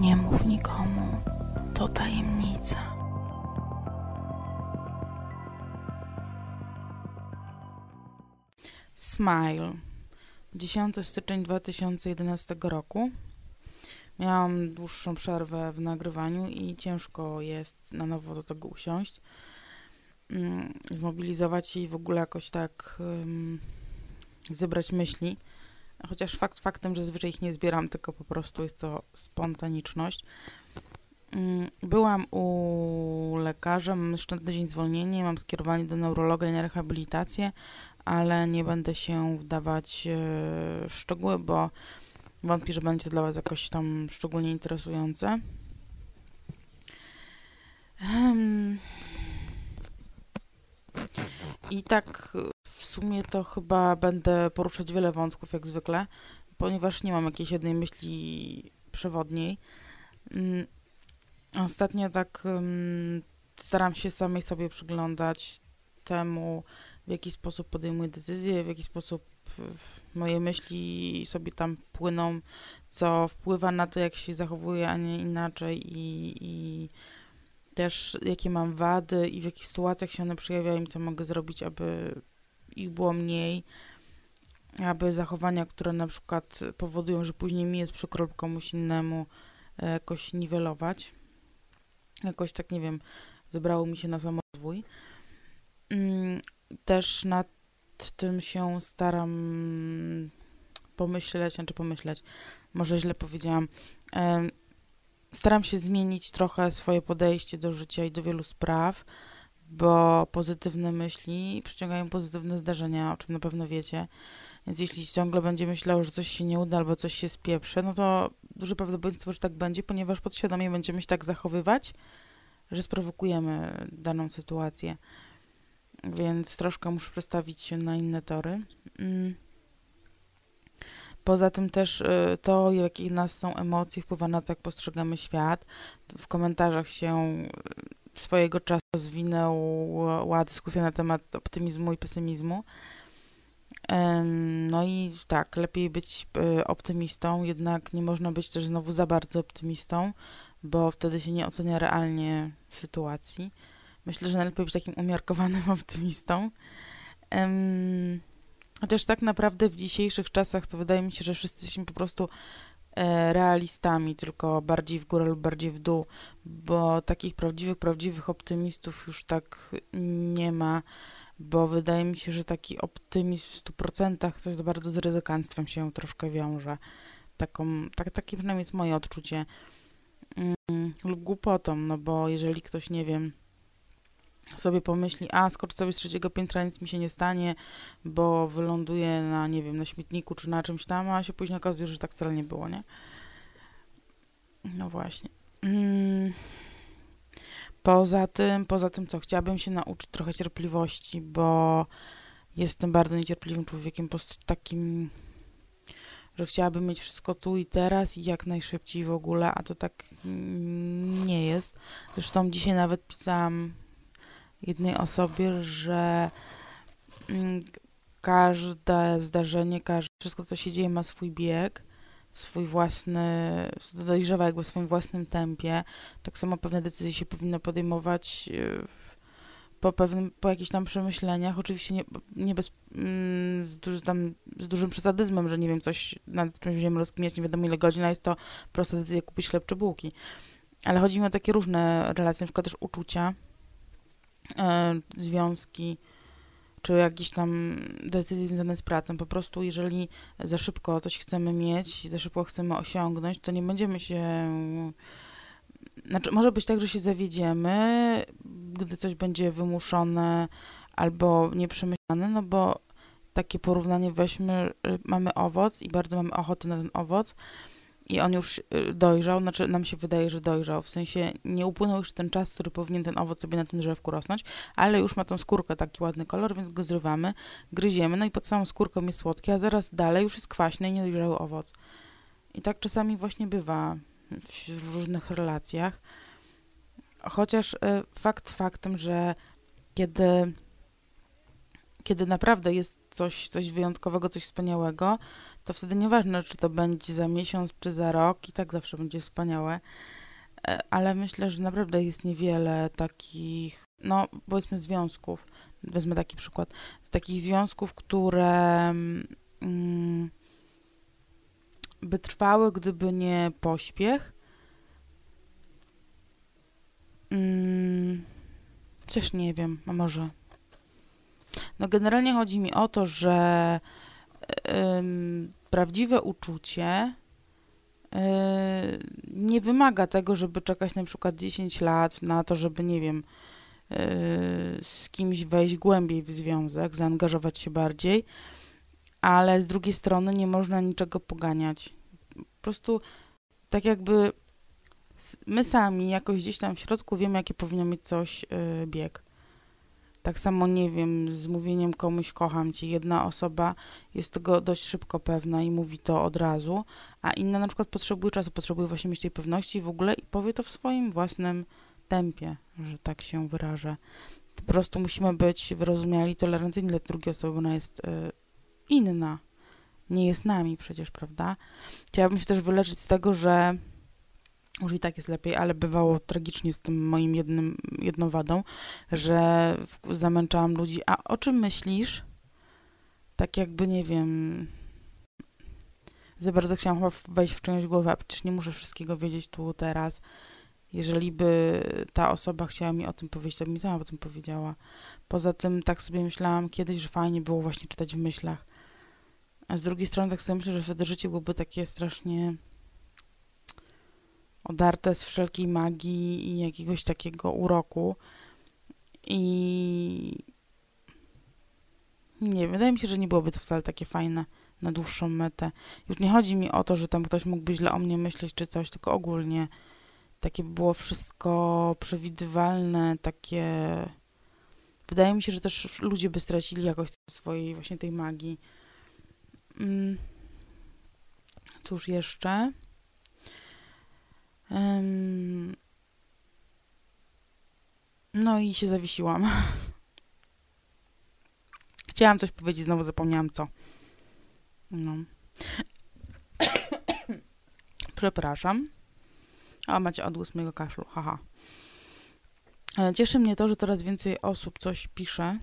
Nie mów nikomu, to tajemnica. Smile. 10 styczeń 2011 roku. Miałam dłuższą przerwę w nagrywaniu i ciężko jest na nowo do tego usiąść. Mm, zmobilizować i w ogóle jakoś tak zebrać myśli. Chociaż fakt faktem, że zazwyczaj ich nie zbieram, tylko po prostu jest to spontaniczność. Mm, byłam u lekarza, mam jeszcze tydzień zwolnienie, mam skierowanie do neurologa i na rehabilitację, ale nie będę się wdawać e, w szczegóły, bo wątpię, że będzie to dla Was jakoś tam szczególnie interesujące. I tak w sumie to chyba będę poruszać wiele wątków, jak zwykle, ponieważ nie mam jakiejś jednej myśli przewodniej. Mm, ostatnio tak staram się samej sobie przyglądać temu, w jaki sposób podejmuję decyzje, w jaki sposób moje myśli sobie tam płyną, co wpływa na to, jak się zachowuję, a nie inaczej i, i też jakie mam wady i w jakich sytuacjach się one przejawiają i co mogę zrobić, aby ich było mniej, aby zachowania, które na przykład powodują, że później mi jest przykro komuś innemu, e, jakoś niwelować. Jakoś tak, nie wiem, zebrało mi się na samorozwój. Mm, też nad tym się staram pomyśleć, znaczy pomyśleć, może źle powiedziałam. Staram się zmienić trochę swoje podejście do życia i do wielu spraw, bo pozytywne myśli przyciągają pozytywne zdarzenia, o czym na pewno wiecie. Więc jeśli ciągle będzie myślał, że coś się nie uda albo coś się spieprze, no to duże prawdopodobieństwo, że tak będzie, ponieważ podświadomie będziemy się tak zachowywać, że sprowokujemy daną sytuację więc troszkę muszę przestawić się na inne tory. Mm. Poza tym też y, to, jakie nas są emocje, wpływa na to, jak postrzegamy świat. W komentarzach się y, swojego czasu zwinęła dyskusja na temat optymizmu i pesymizmu. No i tak, lepiej być y, optymistą, jednak nie można być też znowu za bardzo optymistą, bo wtedy się nie ocenia realnie sytuacji. Myślę, że najlepiej być takim umiarkowanym optymistą. Um, chociaż tak naprawdę w dzisiejszych czasach to wydaje mi się, że wszyscy jesteśmy po prostu e, realistami, tylko bardziej w górę lub bardziej w dół, bo takich prawdziwych, prawdziwych optymistów już tak nie ma, bo wydaje mi się, że taki optymizm w 100% to bardzo z ryzykanstwem się troszkę wiąże. Taką, tak, takie przynajmniej jest moje odczucie. Mm, lub głupotą, no bo jeżeli ktoś, nie wiem, sobie pomyśli, a skocz sobie z trzeciego piętra, nic mi się nie stanie, bo wyląduje na, nie wiem, na śmietniku czy na czymś tam, a się później okazuje, że tak wcale nie było, nie? No właśnie. Mm. Poza tym, poza tym co, chciałabym się nauczyć trochę cierpliwości, bo jestem bardzo niecierpliwym człowiekiem, po takim, że chciałabym mieć wszystko tu i teraz i jak najszybciej w ogóle, a to tak nie jest. Zresztą dzisiaj nawet pisałam jednej osobie, że mm, każde zdarzenie, każde, wszystko co się dzieje ma swój bieg, swój własny, dojrzewa jakby w swoim własnym tempie. Tak samo pewne decyzje się powinno podejmować e, po pewnym, po jakichś tam przemyśleniach, oczywiście nie, nie bez, mm, z, tam, z dużym przesadyzmem, że nie wiem, coś nad czymś będziemy rozkminiać nie wiadomo ile godzin, a jest to prosta decyzja kupić chleb czy bułki. Ale chodzi mi o takie różne relacje, na przykład też uczucia, związki, czy jakieś tam decyzje związane z pracą. Po prostu, jeżeli za szybko coś chcemy mieć, za szybko chcemy osiągnąć, to nie będziemy się. Znaczy, może być tak, że się zawiedziemy, gdy coś będzie wymuszone albo nieprzemyślane, no bo takie porównanie weźmy, mamy owoc i bardzo mamy ochotę na ten owoc, i on już y, dojrzał, znaczy nam się wydaje, że dojrzał, w sensie nie upłynął już ten czas, który powinien ten owoc sobie na tym drzewku rosnąć, ale już ma tą skórkę, taki ładny kolor, więc go zrywamy, gryziemy, no i pod samą skórką jest słodki, a zaraz dalej już jest kwaśny i niedojrzały owoc. I tak czasami właśnie bywa w różnych relacjach. Chociaż y, fakt faktem, że kiedy kiedy naprawdę jest coś, coś wyjątkowego, coś wspaniałego, to wtedy nieważne, czy to będzie za miesiąc, czy za rok, i tak zawsze będzie wspaniałe. E, ale myślę, że naprawdę jest niewiele takich, no powiedzmy związków, wezmę taki przykład, takich związków, które mm, by trwały, gdyby nie pośpiech. Mm, też nie wiem, a może. No generalnie chodzi mi o to, że prawdziwe uczucie e, nie wymaga tego, żeby czekać na przykład 10 lat na to, żeby, nie wiem, e, z kimś wejść głębiej w związek, zaangażować się bardziej, ale z drugiej strony nie można niczego poganiać. Po prostu tak jakby my sami jakoś gdzieś tam w środku wiemy, jakie powinno mieć coś e, bieg. Tak samo, nie wiem, z mówieniem komuś kocham cię. Jedna osoba jest tego dość szybko pewna i mówi to od razu, a inna na przykład potrzebuje czasu, potrzebuje właśnie mieć tej pewności w ogóle i powie to w swoim własnym tempie, że tak się wyrażę. Po prostu musimy być wyrozumiali, tolerancyjni dla drugiej osoby, ona jest y, inna. Nie jest nami przecież, prawda? Chciałabym się też wyleczyć z tego, że już i tak jest lepiej, ale bywało tragicznie z tym moim jednym, jedną wadą, że zamęczałam ludzi. A o czym myślisz? Tak jakby, nie wiem, za bardzo chciałam chyba wejść w czyjąś głowę, a przecież nie muszę wszystkiego wiedzieć tu, teraz. Jeżeli by ta osoba chciała mi o tym powiedzieć, to by mi sama o tym powiedziała. Poza tym tak sobie myślałam kiedyś, że fajnie było właśnie czytać w myślach. A z drugiej strony tak sobie myślę, że wtedy życie byłoby takie strasznie odarte z wszelkiej magii i jakiegoś takiego uroku. I nie, wydaje mi się, że nie byłoby to wcale takie fajne na dłuższą metę. Już nie chodzi mi o to, że tam ktoś mógłby źle o mnie myśleć czy coś, tylko ogólnie takie było wszystko przewidywalne, takie... Wydaje mi się, że też ludzie by stracili jakoś swojej właśnie tej magii. Mm. Cóż jeszcze? No i się zawiesiłam. Chciałam coś powiedzieć, znowu zapomniałam co. No. Przepraszam. A macie odgłos mojego kaszlu, haha. E, cieszy mnie to, że coraz więcej osób coś pisze,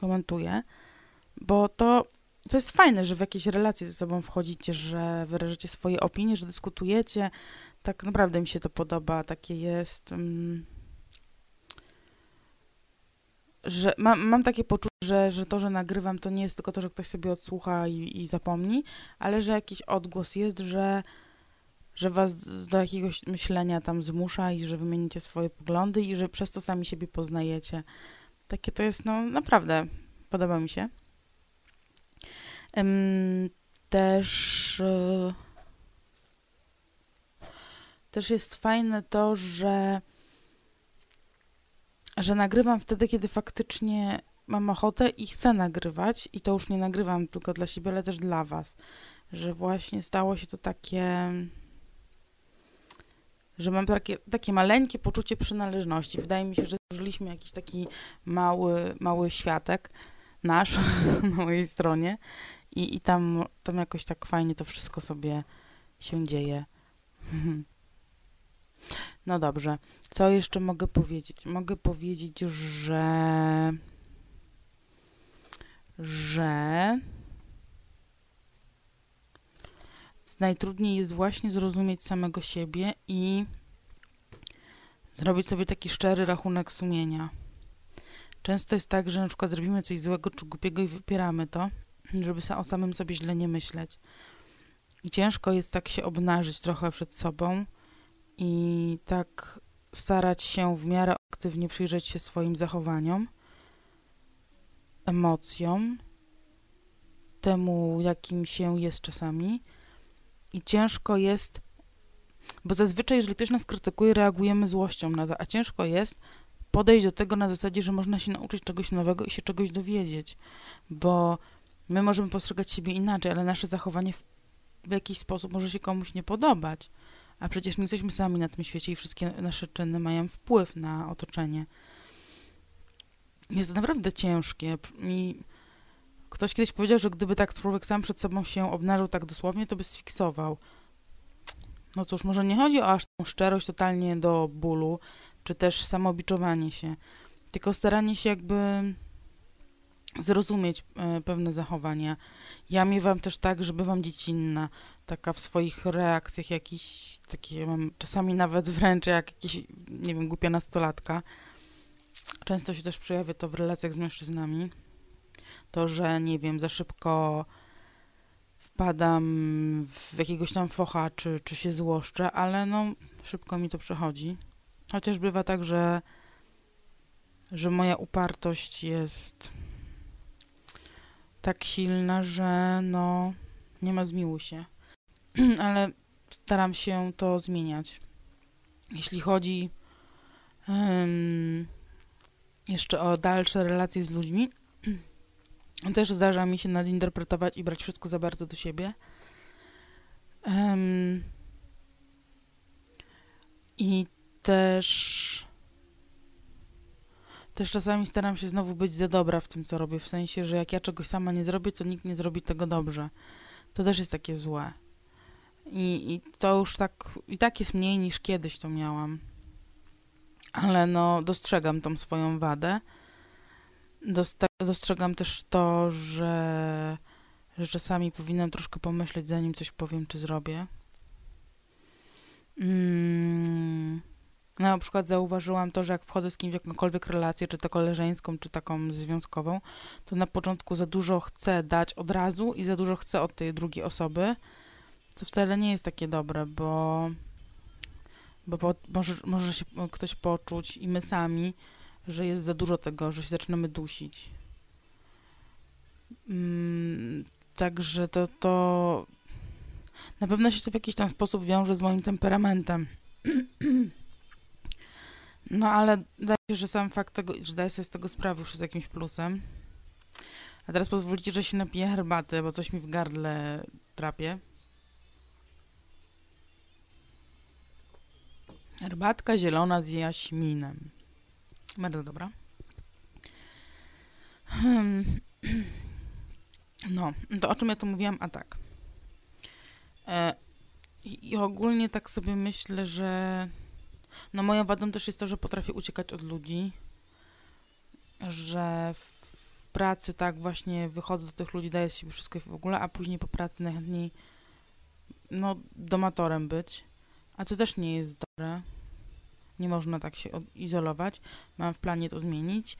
komentuje, bo to to jest fajne, że w jakieś relacje ze sobą wchodzicie, że wyrażacie swoje opinie, że dyskutujecie. Tak naprawdę mi się to podoba. Takie jest. Um, że mam, mam takie poczucie, że, że to, że nagrywam, to nie jest tylko to, że ktoś sobie odsłucha i, i zapomni, ale że jakiś odgłos jest, że, że was do jakiegoś myślenia tam zmusza i że wymienicie swoje poglądy i że przez to sami siebie poznajecie. Takie to jest, no naprawdę, podoba mi się. Też e, też jest fajne to, że że nagrywam wtedy, kiedy faktycznie mam ochotę i chcę nagrywać i to już nie nagrywam tylko dla siebie, ale też dla was. Że właśnie stało się to takie że mam takie, takie maleńkie poczucie przynależności. Wydaje mi się, że zużyliśmy jakiś taki mały, mały światek nasz na mojej stronie i, i tam, tam jakoś tak fajnie to wszystko sobie się dzieje. No dobrze. Co jeszcze mogę powiedzieć? Mogę powiedzieć, że że najtrudniej jest właśnie zrozumieć samego siebie i zrobić sobie taki szczery rachunek sumienia. Często jest tak, że na przykład zrobimy coś złego czy głupiego i wypieramy to, żeby o samym sobie źle nie myśleć. I ciężko jest tak się obnażyć trochę przed sobą i tak starać się w miarę aktywnie przyjrzeć się swoim zachowaniom, emocjom, temu, jakim się jest czasami. I ciężko jest, bo zazwyczaj, jeżeli ktoś nas krytykuje, reagujemy złością na to, a ciężko jest podejść do tego na zasadzie, że można się nauczyć czegoś nowego i się czegoś dowiedzieć, bo My możemy postrzegać siebie inaczej, ale nasze zachowanie w, w jakiś sposób może się komuś nie podobać. A przecież nie jesteśmy sami na tym świecie i wszystkie nasze czyny mają wpływ na otoczenie. jest naprawdę ciężkie. Ktoś kiedyś powiedział, że gdyby tak człowiek sam przed sobą się obnażył tak dosłownie, to by sfiksował. No cóż, może nie chodzi o aż tą szczerość totalnie do bólu, czy też samobiczowanie się, tylko staranie się jakby zrozumieć e, pewne zachowania. Ja miewam też tak, że bywam dziecinna, taka w swoich reakcjach jakiś, takie mam czasami nawet wręcz jak jakiś, nie wiem, głupia nastolatka. Często się też przejawia to w relacjach z mężczyznami. To, że nie wiem, za szybko wpadam w jakiegoś tam focha, czy, czy się złoszczę, ale no szybko mi to przechodzi. Chociaż bywa tak, że, że moja upartość jest tak silna, że no nie ma zmiłuj się. ale staram się to zmieniać. Jeśli chodzi um, jeszcze o dalsze relacje z ludźmi, też zdarza mi się nadinterpretować i brać wszystko za bardzo do siebie. Um, I też też czasami staram się znowu być za dobra w tym, co robię, w sensie, że jak ja czegoś sama nie zrobię, to nikt nie zrobi tego dobrze. To też jest takie złe. I, i to już tak, i tak jest mniej niż kiedyś to miałam. Ale no, dostrzegam tą swoją wadę. Dostrzegam też to, że, że czasami powinnam troszkę pomyśleć, zanim coś powiem czy zrobię. Mm. No, na przykład zauważyłam to, że jak wchodzę z kimś w jakąkolwiek relację, czy to koleżeńską, czy taką związkową, to na początku za dużo chcę dać od razu i za dużo chcę od tej drugiej osoby, co wcale nie jest takie dobre, bo, bo po, może, może się ktoś poczuć i my sami, że jest za dużo tego, że się zaczynamy dusić. Mm, także to, to na pewno się to w jakiś tam sposób wiąże z moim temperamentem. No ale daje się, że sam fakt tego, że daję sobie z tego sprawę już jest jakimś plusem. A teraz pozwólcie, że się napiję herbaty, bo coś mi w gardle trapie. Herbatka zielona z jaśminem. Bardzo dobra. Hmm. No, to o czym ja tu mówiłam? A tak. E, I ogólnie tak sobie myślę, że no moją wadą też jest to, że potrafię uciekać od ludzi, że w pracy tak właśnie wychodzę do tych ludzi, daję z siebie wszystko w ogóle, a później po pracy najchętniej no domatorem być, a to też nie jest dobre. Nie można tak się izolować. Mam w planie to zmienić.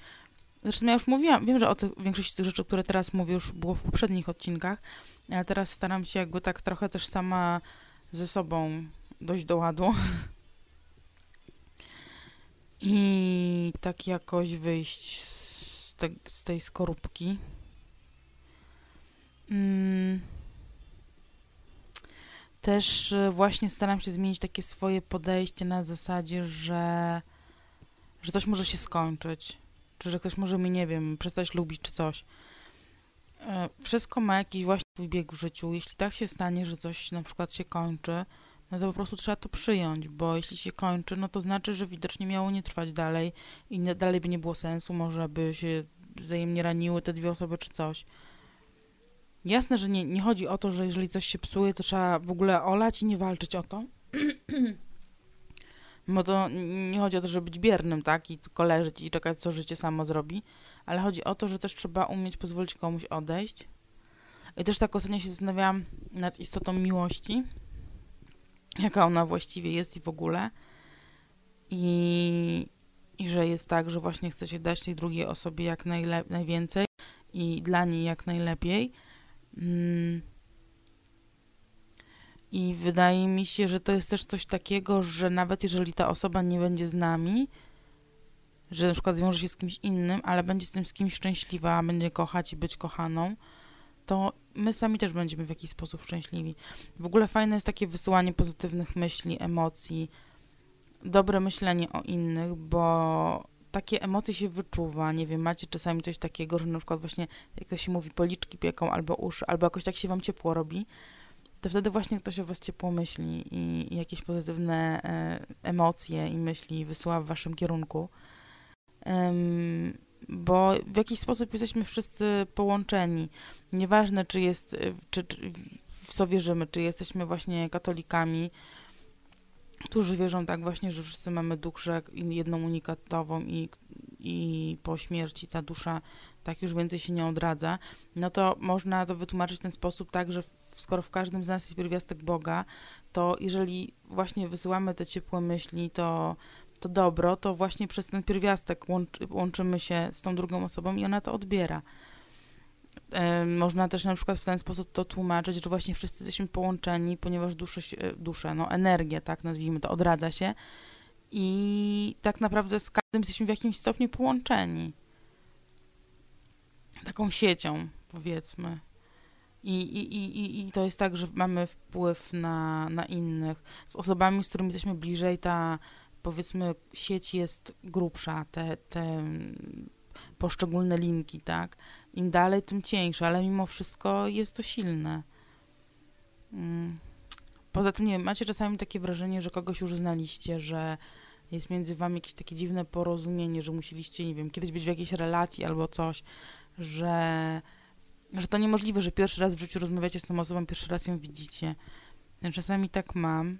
Zresztą ja już mówiłam, wiem, że o tych, większości tych rzeczy, które teraz mówię, już było w poprzednich odcinkach, ale teraz staram się jakby tak trochę też sama ze sobą dojść do ładu. I tak jakoś wyjść z, te, z tej skorupki. Mm. Też e, właśnie staram się zmienić takie swoje podejście na zasadzie, że, że coś może się skończyć. Czy że ktoś może mi, nie wiem, przestać lubić, czy coś. E, wszystko ma jakiś właśnie bieg w życiu. Jeśli tak się stanie, że coś na przykład się kończy, no to po prostu trzeba to przyjąć, bo jeśli się kończy, no to znaczy, że widocznie miało nie trwać dalej i dalej by nie było sensu, może by się wzajemnie raniły te dwie osoby czy coś. Jasne, że nie, nie chodzi o to, że jeżeli coś się psuje, to trzeba w ogóle olać i nie walczyć o to. Bo to nie chodzi o to, żeby być biernym, tak? I tylko leżeć i czekać, co życie samo zrobi. Ale chodzi o to, że też trzeba umieć pozwolić komuś odejść. I też tak ostatnio się zastanawiałam nad istotą miłości jaka ona właściwie jest i w ogóle. I, i że jest tak, że właśnie chce się dać tej drugiej osobie jak najle- najwięcej i dla niej jak najlepiej. Mm. I wydaje mi się, że to jest też coś takiego, że nawet jeżeli ta osoba nie będzie z nami, że na przykład zwiąże się z kimś innym, ale będzie z tym z kimś szczęśliwa, będzie kochać i być kochaną, to my sami też będziemy w jakiś sposób szczęśliwi. W ogóle fajne jest takie wysyłanie pozytywnych myśli, emocji, dobre myślenie o innych, bo takie emocje się wyczuwa. Nie wiem, macie czasami coś takiego, że na przykład właśnie, jak to się mówi, policzki pieką albo uszy, albo jakoś tak się wam ciepło robi, to wtedy właśnie ktoś o was ciepło myśli i, jakieś pozytywne e, emocje i myśli wysyła w waszym kierunku. Um, bo w jakiś sposób jesteśmy wszyscy połączeni. Nieważne, czy jest, czy, czy w co wierzymy, czy jesteśmy właśnie katolikami, którzy wierzą tak właśnie, że wszyscy mamy duszę jedną unikatową i, i po śmierci ta dusza tak już więcej się nie odradza, no to można to wytłumaczyć w ten sposób tak, że skoro w każdym z nas jest pierwiastek Boga, to jeżeli właśnie wysyłamy te ciepłe myśli, to, to dobro, to właśnie przez ten pierwiastek łączy, łączymy się z tą drugą osobą i ona to odbiera. E, można też na przykład w ten sposób to tłumaczyć, że właśnie wszyscy jesteśmy połączeni, ponieważ dusze, dusze no energia, tak nazwijmy to, odradza się i tak naprawdę z każdym jesteśmy w jakimś stopniu połączeni. Taką siecią, powiedzmy. I, i, i, I to jest tak, że mamy wpływ na, na innych. Z osobami, z którymi jesteśmy bliżej, ta powiedzmy sieć jest grubsza, te, te poszczególne linki, tak? Im dalej, tym cieńsze, ale mimo wszystko jest to silne. Mm. Poza tym, nie wiem, macie czasami takie wrażenie, że kogoś już znaliście, że jest między wami jakieś takie dziwne porozumienie, że musieliście, nie wiem, kiedyś być w jakiejś relacji albo coś, że, że to niemożliwe, że pierwszy raz w życiu rozmawiacie z tą osobą, pierwszy raz ją widzicie. Czasami tak mam.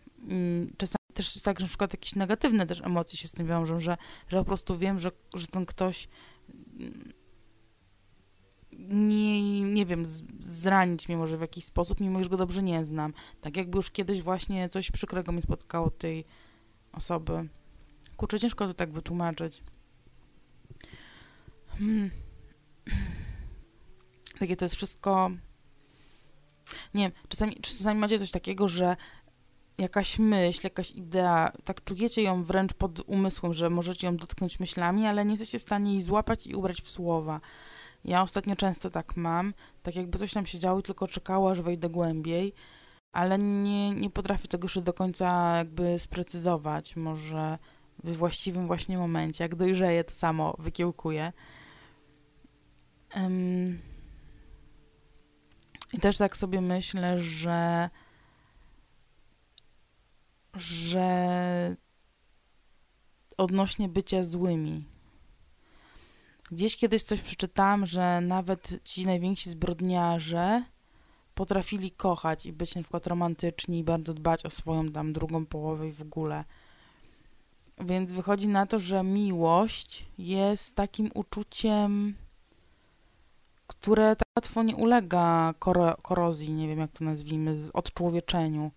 Czasami też jest tak, że na przykład jakieś negatywne też emocje się z tym wiążą, że, że po prostu wiem, że, że ten ktoś nie, nie wiem, zranić mnie może w jakiś sposób, mimo że go dobrze nie znam. Tak jakby już kiedyś właśnie coś przykrego mi spotkało tej osoby. Kurczę, ciężko to tak wytłumaczyć. Hmm. Takie to jest wszystko... Nie wiem, czasami, czasami macie coś takiego, że jakaś myśl, jakaś idea, tak czujecie ją wręcz pod umysłem, że możecie ją dotknąć myślami, ale nie jesteście w stanie jej złapać i ubrać w słowa. Ja ostatnio często tak mam, tak jakby coś tam się działo tylko czekało, aż wejdę głębiej, ale nie, nie potrafię tego jeszcze do końca jakby sprecyzować. Może we właściwym właśnie momencie, jak dojrzeję, to samo wykiełkuję. Um, I też tak sobie myślę, że że odnośnie bycia złymi. Gdzieś kiedyś coś przeczytałam, że nawet ci najwięksi zbrodniarze potrafili kochać i być na przykład romantyczni i bardzo dbać o swoją tam drugą połowę i w ogóle. Więc wychodzi na to, że miłość jest takim uczuciem, które tak łatwo nie ulega koro korozji, nie wiem jak to nazwijmy, odczłowieczeniu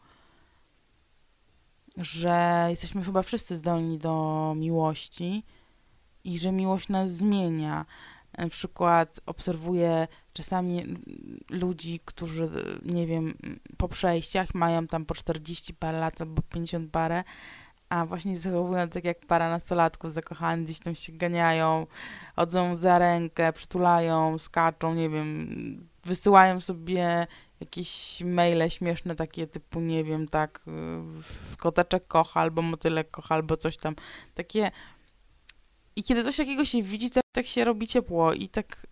że jesteśmy chyba wszyscy zdolni do miłości i że miłość nas zmienia. Na przykład obserwuję czasami ludzi, którzy, nie wiem, po przejściach mają tam po 40 parę lat albo 50 parę, a właśnie zachowują tak jak para nastolatków zakochani, gdzieś tam się ganiają, chodzą za rękę, przytulają, skaczą, nie wiem, wysyłają sobie jakieś maile śmieszne takie typu, nie wiem, tak, koteczek kocha, albo motylek kocha, albo coś tam. Takie... I kiedy coś takiego się widzi, to tak się robi ciepło i tak...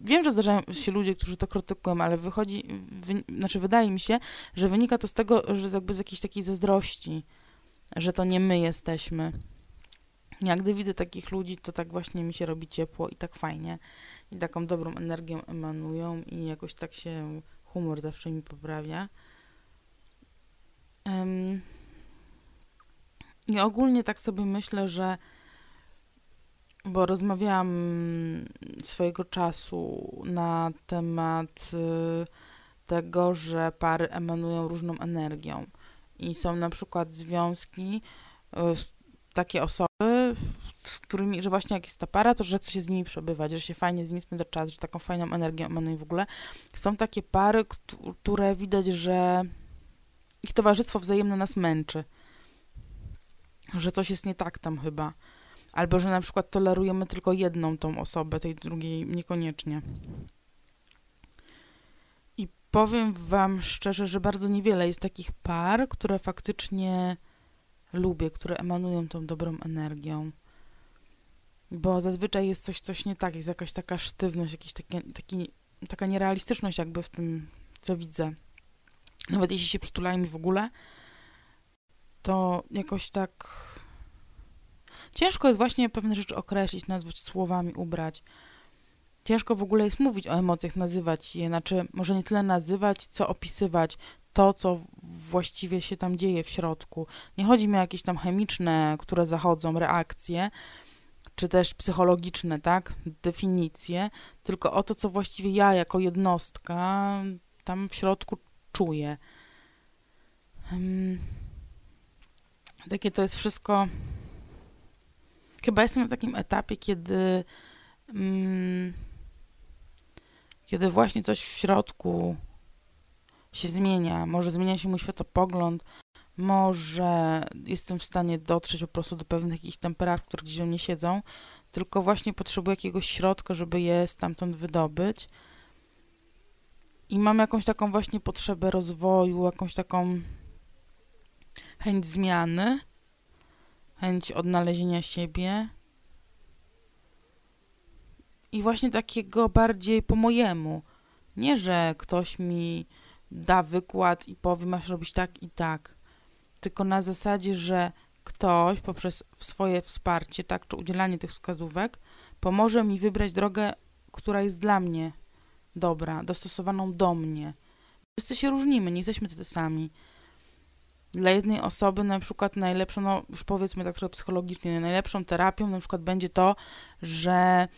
Wiem, że zdarzają się ludzie, którzy to krytykują, ale wychodzi, wy, znaczy wydaje mi się, że wynika to z tego, że jakby z jakiejś takiej zazdrości, że to nie my jesteśmy. Jak gdy widzę takich ludzi, to tak właśnie mi się robi ciepło i tak fajnie. I taką dobrą energią emanują i jakoś tak się humor zawsze mi poprawia. Um, I ogólnie tak sobie myślę, że bo rozmawiałam swojego czasu na temat y, tego, że pary emanują różną energią i są na przykład związki, y, takie osoby, z którymi, że właśnie jak jest ta para, to że chce się z nimi przebywać, że się fajnie z nimi spędza czas, że taką fajną energię emanują w ogóle. Są takie pary, które widać, że ich towarzystwo wzajemne nas męczy. Że coś jest nie tak tam chyba. Albo, że na przykład tolerujemy tylko jedną tą osobę, tej drugiej niekoniecznie. I powiem wam szczerze, że bardzo niewiele jest takich par, które faktycznie lubię, które emanują tą dobrą energią. Bo zazwyczaj jest coś, coś nie tak, jest jakaś taka sztywność, taki, taki, taka nierealistyczność jakby w tym, co widzę. Nawet jeśli się przytulają mi w ogóle, to jakoś tak... ciężko jest właśnie pewne rzeczy określić, nazwać słowami, ubrać. Ciężko w ogóle jest mówić o emocjach, nazywać je, znaczy może nie tyle nazywać, co opisywać to, co właściwie się tam dzieje w środku. Nie chodzi mi o jakieś tam chemiczne, które zachodzą, reakcje, czy też psychologiczne, tak, definicje, tylko o to, co właściwie ja jako jednostka tam w środku czuję. Hmm. Takie to jest wszystko. Chyba jestem na takim etapie, kiedy. Hmm, kiedy właśnie coś w środku się zmienia. Może zmienia się mój światopogląd, może jestem w stanie dotrzeć po prostu do pewnych jakichś temperat, które gdzieś we mnie siedzą, tylko właśnie potrzebuję jakiegoś środka, żeby je stamtąd wydobyć. I mam jakąś taką właśnie potrzebę rozwoju, jakąś taką chęć zmiany, chęć odnalezienia siebie. I właśnie takiego bardziej po mojemu. Nie, że ktoś mi da wykład i powie, masz robić tak i tak tylko na zasadzie, że ktoś poprzez swoje wsparcie, tak, czy udzielanie tych wskazówek, pomoże mi wybrać drogę, która jest dla mnie dobra, dostosowaną do mnie. Wszyscy się różnimy, nie jesteśmy tacy sami. Dla jednej osoby na przykład najlepszą, no już powiedzmy tak trochę psychologicznie, najlepszą terapią na przykład będzie to, że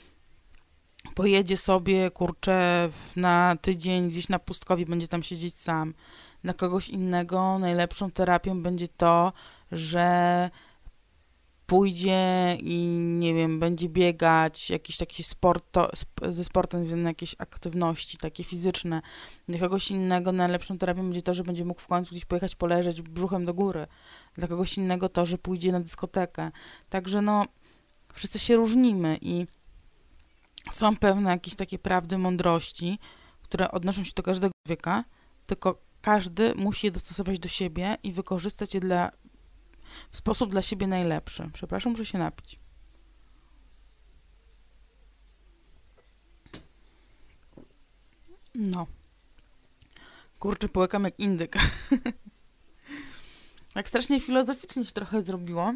pojedzie sobie, kurczę, na tydzień gdzieś na pustkowi, będzie tam siedzieć sam. Dla kogoś innego najlepszą terapią będzie to, że pójdzie i nie wiem, będzie biegać, jakiś taki sport, to, ze sportem związane jakieś aktywności takie fizyczne. Dla kogoś innego najlepszą terapią będzie to, że będzie mógł w końcu gdzieś pojechać poleżeć brzuchem do góry. Dla kogoś innego to, że pójdzie na dyskotekę. Także no, wszyscy się różnimy i są pewne jakieś takie prawdy, mądrości, które odnoszą się do każdego człowieka, tylko każdy musi je dostosować do siebie i wykorzystać je dla, w sposób dla siebie najlepszy. Przepraszam, muszę się napić. No. Kurczę, połykam jak indyk. tak strasznie filozoficznie się trochę zrobiło.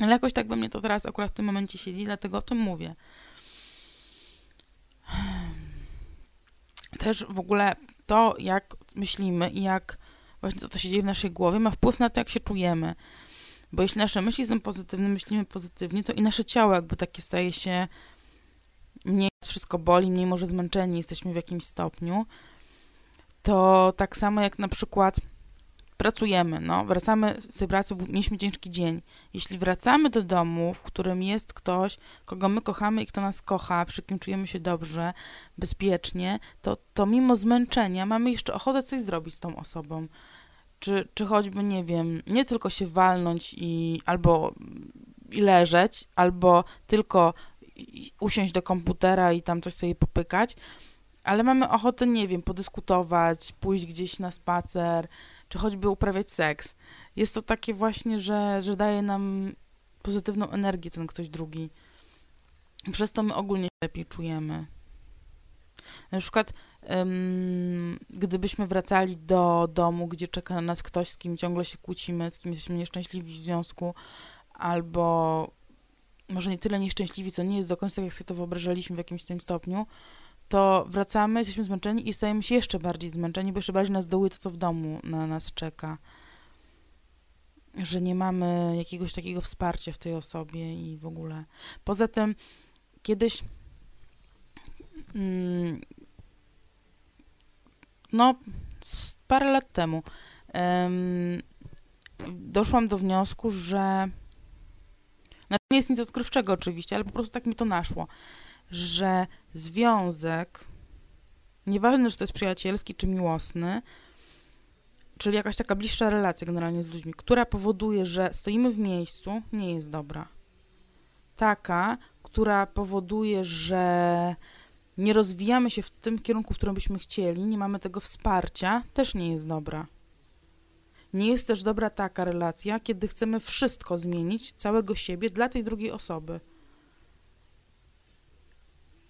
Ale jakoś tak we mnie to teraz akurat w tym momencie siedzi, dlatego o tym mówię. Też w ogóle to, jak myślimy i jak właśnie to, co się dzieje w naszej głowie, ma wpływ na to, jak się czujemy. Bo jeśli nasze myśli są pozytywne, myślimy pozytywnie, to i nasze ciało jakby takie staje się mniej wszystko boli, mniej może zmęczeni jesteśmy w jakimś stopniu. To tak samo jak na przykład pracujemy, no, wracamy z tej pracy, mieliśmy ciężki dzień. Jeśli wracamy do domu, w którym jest ktoś, kogo my kochamy i kto nas kocha, przy kim czujemy się dobrze, bezpiecznie, to, to mimo zmęczenia mamy jeszcze ochotę coś zrobić z tą osobą. Czy, czy choćby, nie wiem, nie tylko się walnąć i albo i leżeć, albo tylko usiąść do komputera i tam coś sobie popykać, ale mamy ochotę, nie wiem, podyskutować, pójść gdzieś na spacer, czy choćby uprawiać seks. Jest to takie właśnie, że, że daje nam pozytywną energię ten ktoś drugi. Przez to my ogólnie lepiej czujemy. Na przykład, gdybyśmy wracali do domu, gdzie czeka na nas ktoś, z kim ciągle się kłócimy, z kim jesteśmy nieszczęśliwi w związku, albo może nie tyle nieszczęśliwi, co nie jest do końca tak, jak sobie to wyobrażaliśmy w jakimś tym stopniu, to wracamy, jesteśmy zmęczeni i stajemy się jeszcze bardziej zmęczeni, bo jeszcze bardziej nas dołuje to, co w domu na nas czeka. Że nie mamy jakiegoś takiego wsparcia w tej osobie i w ogóle. Poza tym, kiedyś mm, no, parę lat temu um, doszłam do wniosku, że znaczy nie jest nic odkrywczego oczywiście, ale po prostu tak mi to naszło, że związek, nieważne, czy to jest przyjacielski, czy miłosny, czyli jakaś taka bliższa relacja generalnie z ludźmi, która powoduje, że stoimy w miejscu, nie jest dobra. Taka, która powoduje, że nie rozwijamy się w tym kierunku, w którym byśmy chcieli, nie mamy tego wsparcia, też nie jest dobra. Nie jest też dobra taka relacja, kiedy chcemy wszystko zmienić, całego siebie dla tej drugiej osoby.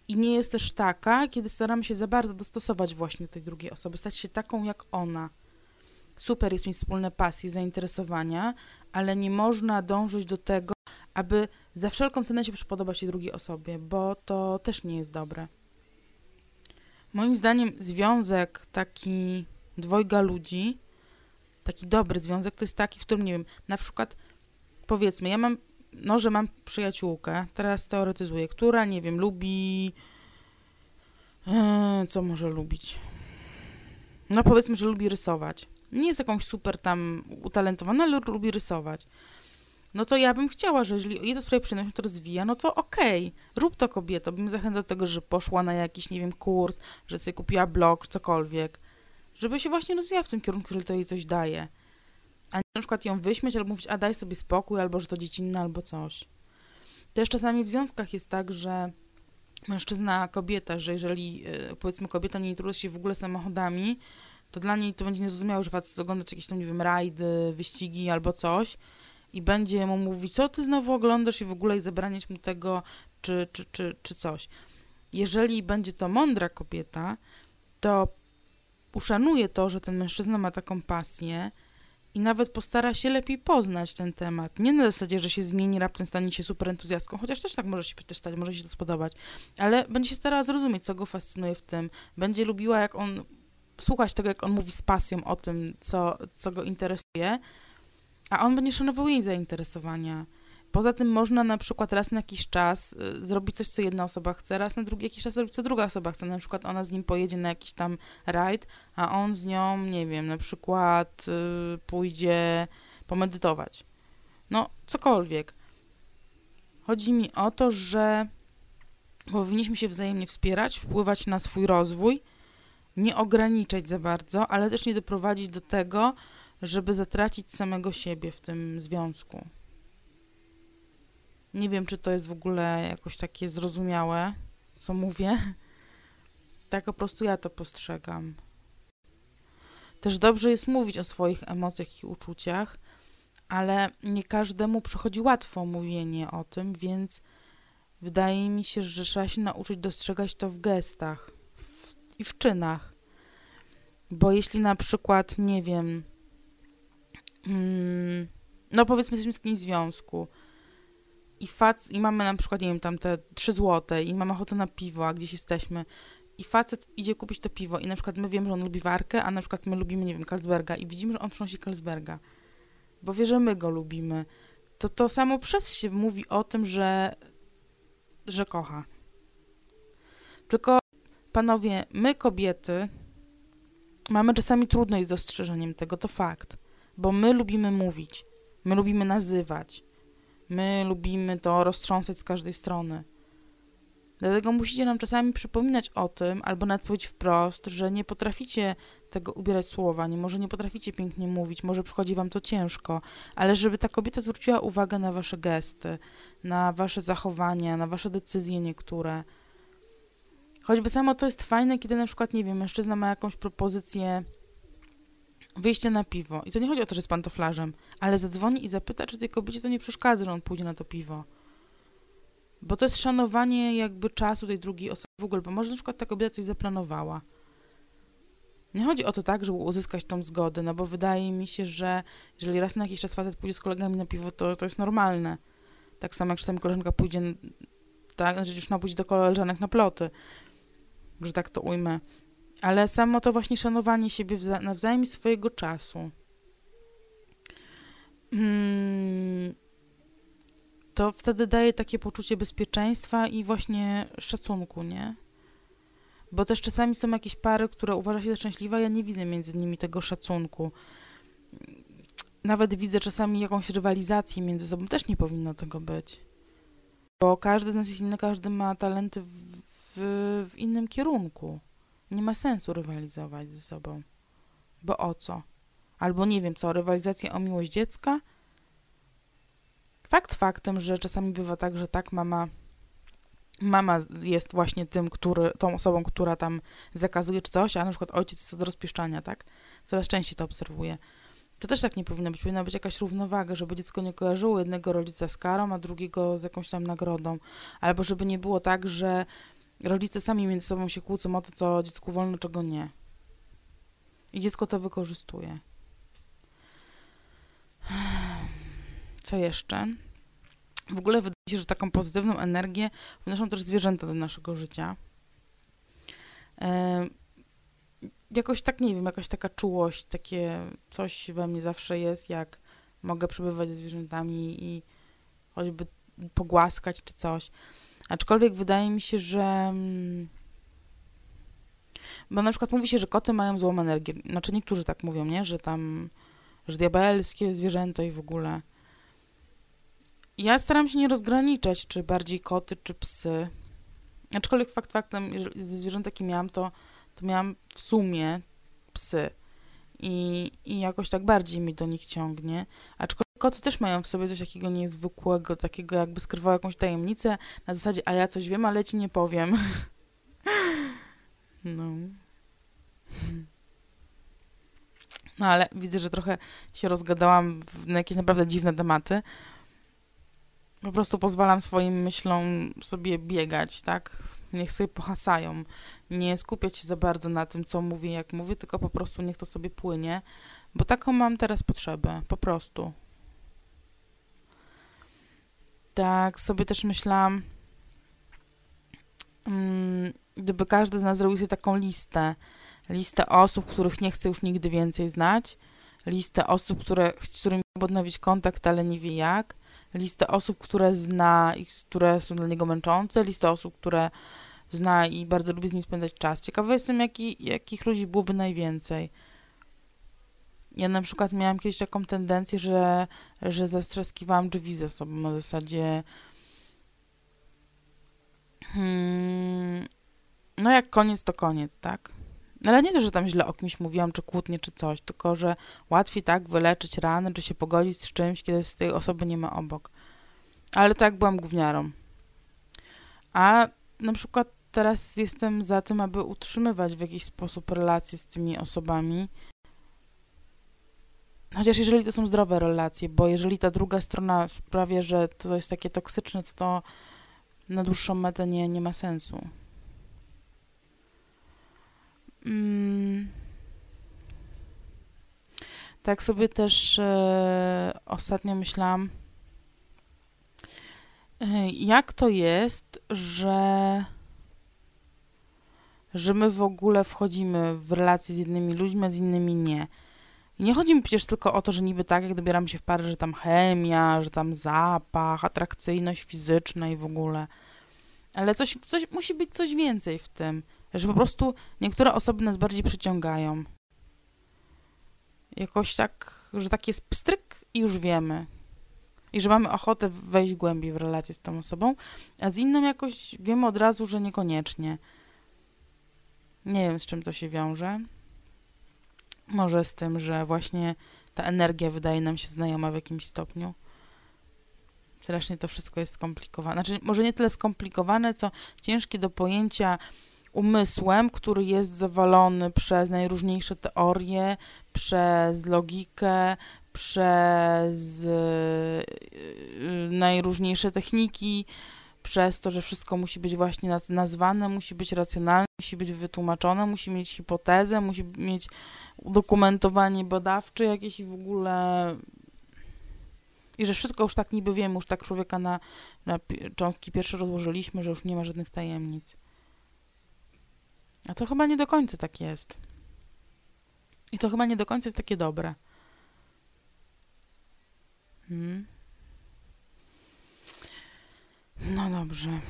I nie jest też taka, kiedy staramy się za bardzo dostosować właśnie do tej drugiej osoby, stać się taką jak ona. Super jest mieć wspólne pasje, zainteresowania, ale nie można dążyć do tego, aby za wszelką cenę się przypodobać się drugiej osobie, bo to też nie jest dobre. Moim zdaniem związek taki dwojga ludzi, taki dobry związek, to jest taki, w którym, nie wiem, na przykład powiedzmy, ja mam, no, że mam przyjaciółkę, teraz teoretyzuję, która, nie wiem, lubi, yy, co może lubić? No powiedzmy, że lubi rysować. Nie jest jakąś super tam utalentowana, ale lubi rysować no to ja bym chciała, że jeżeli jej to sprawia przyjemność, to rozwija, no to okej, okay, rób to kobieto, bym zachęcał do tego, że poszła na jakiś, nie wiem, kurs, że sobie kupiła blog, cokolwiek, żeby się właśnie rozwijała w tym kierunku, jeżeli to jej coś daje. A nie na przykład ją wyśmieć albo mówić, a daj sobie spokój, albo że to dziecinne, albo coś. Też czasami w związkach jest tak, że mężczyzna, kobieta, że jeżeli e, powiedzmy kobieta nie interesuje się w ogóle samochodami, to dla niej to będzie niezrozumiałe, że facet oglądać jakieś tam, nie wiem, rajdy, wyścigi albo coś, i będzie mu mówić, co ty znowu oglądasz i w ogóle i zabraniać mu tego, czy, czy, czy, czy coś. Jeżeli będzie to mądra kobieta, to uszanuje to, że ten mężczyzna ma taką pasję i nawet postara się lepiej poznać ten temat. Nie na zasadzie, że się zmieni, raptem stanie się super entuzjastką, chociaż też tak może się przecież stać, może się to spodobać, ale będzie się starała zrozumieć, co go fascynuje w tym. Będzie lubiła, jak on, słuchać tego, jak on mówi z pasją o tym, co, co go interesuje, a on będzie szanował jej zainteresowania. Poza tym można na przykład raz na jakiś czas y, zrobić coś, co jedna osoba chce, raz na drugi jakiś czas zrobić, co druga osoba chce. Na przykład ona z nim pojedzie na jakiś tam rajd, a on z nią, nie wiem, na przykład y, pójdzie pomedytować. No, cokolwiek. Chodzi mi o to, że powinniśmy się wzajemnie wspierać, wpływać na swój rozwój, nie ograniczać za bardzo, ale też nie doprowadzić do tego, żeby zatracić samego siebie w tym związku. Nie wiem, czy to jest w ogóle jakoś takie zrozumiałe, co mówię. Tak po prostu ja to postrzegam. Też dobrze jest mówić o swoich emocjach i uczuciach, ale nie każdemu przychodzi łatwo mówienie o tym, więc wydaje mi się, że trzeba się nauczyć dostrzegać to w gestach i w czynach. Bo jeśli na przykład, nie wiem, mm, no powiedzmy jesteśmy w jakimś związku i fac, i mamy na przykład, nie wiem, tam te 3 złote i mamy ochotę na piwo, a gdzieś jesteśmy i facet idzie kupić to piwo i na przykład my wiemy, że on lubi warkę, a na przykład my lubimy, nie wiem, Carlsberga i widzimy, że on przynosi Carlsberga, bo wie, że my go lubimy, to to samo przez się mówi o tym, że, że kocha. Tylko, panowie, my kobiety mamy czasami trudność z dostrzeżeniem tego, to fakt bo my lubimy mówić, my lubimy nazywać, my lubimy to roztrząsać z każdej strony. Dlatego musicie nam czasami przypominać o tym, albo nawet powiedzieć wprost, że nie potraficie tego ubierać słowa, nie, może nie potraficie pięknie mówić, może przychodzi wam to ciężko, ale żeby ta kobieta zwróciła uwagę na wasze gesty, na wasze zachowania, na wasze decyzje niektóre. Choćby samo to jest fajne, kiedy na przykład, nie wiem, mężczyzna ma jakąś propozycję wyjście na piwo. I to nie chodzi o to, że jest pantoflarzem, ale zadzwoni i zapyta, czy tej kobiecie to nie przeszkadza, że on pójdzie na to piwo. Bo to jest szanowanie jakby czasu tej drugiej osoby w ogóle, bo może na przykład ta kobieta coś zaplanowała. Nie chodzi o to tak, żeby uzyskać tą zgodę, no bo wydaje mi się, że jeżeli raz na jakiś czas facet pójdzie z kolegami na piwo, to, to jest normalne. Tak samo jak czasami koleżanka pójdzie, tak, znaczy już na pójść do koleżanek na ploty, że tak to ujmę ale samo to właśnie szanowanie siebie wza nawzajem i swojego czasu. Hmm, to wtedy daje takie poczucie bezpieczeństwa i właśnie szacunku, nie? Bo też czasami są jakieś pary, które uważa się za szczęśliwe, ja nie widzę między nimi tego szacunku. Nawet widzę czasami jakąś rywalizację między sobą, też nie powinno tego być. Bo każdy z nas jest inny, każdy ma talenty w, w, w innym kierunku. Nie ma sensu rywalizować ze sobą. Bo o co? Albo nie wiem co, rywalizacja o miłość dziecka? Fakt faktem, że czasami bywa tak, że tak mama mama jest właśnie tym, który, tą osobą, która tam zakazuje czy coś, a na przykład ojciec jest od rozpieszczania, tak? Coraz częściej to obserwuję. To też tak nie powinno być. Powinna być jakaś równowaga, żeby dziecko nie kojarzyło jednego rodzica z karą, a drugiego z jakąś tam nagrodą. Albo żeby nie było tak, że rodzice sami między sobą się kłócą o to, co dziecku wolno, czego nie. I dziecko to wykorzystuje. Co jeszcze? W ogóle wydaje się, że taką pozytywną energię wnoszą też zwierzęta do naszego życia. E, jakoś tak, nie wiem, jakaś taka czułość, takie coś we mnie zawsze jest, jak mogę przebywać ze zwierzętami i choćby pogłaskać czy coś. Aczkolwiek wydaje mi się, że. Mm, bo na przykład mówi się, że koty mają złą energię. Znaczy niektórzy tak mówią, nie? Że tam, że diabelskie zwierzęta i w ogóle. Ja staram się nie rozgraniczać, czy bardziej koty, czy psy. Aczkolwiek fakt faktem, ze zwierząt, jakie miałam, to, to miałam w sumie psy. I, I jakoś tak bardziej mi do nich ciągnie. Aczkolwiek koty też mają w sobie coś takiego niezwykłego, takiego jakby skrywały jakąś tajemnicę na zasadzie, a ja coś wiem, ale ci nie powiem. no. No ale widzę, że trochę się rozgadałam na jakieś naprawdę dziwne tematy. Po prostu pozwalam swoim myślom sobie biegać, tak? Niech sobie pohasają. Nie skupiać się za bardzo na tym, co mówię, jak mówię, tylko po prostu niech to sobie płynie, bo taką mam teraz potrzebę, po prostu. Tak sobie też myślałam, mm, gdyby każdy z nas zrobił sobie taką listę, listę osób, których nie chce już nigdy więcej znać, listę osób, które, z którymi odnowić kontakt, ale nie wie jak, listę osób, które zna i które są dla niego męczące, listę osób, które zna i bardzo lubi z nim spędzać czas. Ciekawa jestem, jaki, jakich ludzi byłoby najwięcej. Ja na przykład miałam kiedyś taką tendencję, że, że zastrzeskiwałam drzwi ze sobą na zasadzie hmm, no jak koniec, to koniec, tak? Ale nie to, że tam źle o kimś mówiłam, czy kłótnie, czy coś, tylko, że łatwiej tak wyleczyć rany, czy się pogodzić z czymś, kiedy z tej osoby nie ma obok. Ale tak byłam gówniarą. A na przykład teraz jestem za tym, aby utrzymywać w jakiś sposób relacje z tymi osobami. Chociaż jeżeli to są zdrowe relacje, bo jeżeli ta druga strona sprawia, że to jest takie toksyczne, to na dłuższą metę nie, nie ma sensu. Mm. Tak sobie też e, ostatnio myślałam, e, jak to jest, że, że my w ogóle wchodzimy w relacje z jednymi ludźmi, a z innymi nie. I nie chodzi mi przecież tylko o to, że niby tak, jak dobieramy się w pary, że tam chemia, że tam zapach, atrakcyjność fizyczna i w ogóle. Ale coś, coś musi być coś więcej w tym że po prostu niektóre osoby nas bardziej przyciągają. Jakoś tak, że tak jest pstryk i już wiemy. I że mamy ochotę wejść głębiej w relację z tą osobą, a z inną jakoś wiemy od razu, że niekoniecznie. Nie wiem, z czym to się wiąże. Może z tym, że właśnie ta energia wydaje nam się znajoma w jakimś stopniu. Strasznie to wszystko jest skomplikowane. Znaczy, może nie tyle skomplikowane, co ciężkie do pojęcia umysłem, który jest zawalony przez najróżniejsze teorie, przez logikę, przez yy, najróżniejsze techniki, przez to, że wszystko musi być właśnie nazwane, musi być racjonalne, musi być wytłumaczone, musi mieć hipotezę, musi mieć udokumentowanie badawcze jakieś i w ogóle i że wszystko już tak niby wiemy, już tak człowieka na, na cząstki pierwsze rozłożyliśmy, że już nie ma żadnych tajemnic. A to chyba nie do końca tak jest. I to chyba nie do końca jest takie dobre. Hmm. No dobrze.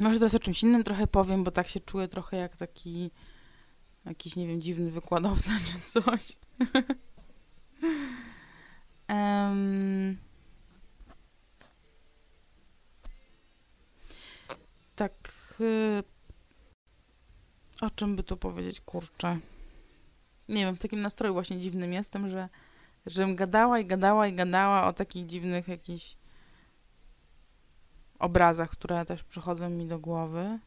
Może teraz o czymś innym trochę powiem, bo tak się czuję trochę jak taki jakiś, nie wiem, dziwny wykładowca czy coś. um, tak, y, o czym by tu powiedzieć, kurczę? Nie wiem, w takim nastroju właśnie dziwnym jestem, że żebym gadała i gadała i gadała o takich dziwnych jakichś obrazach, które też przychodzą mi do głowy.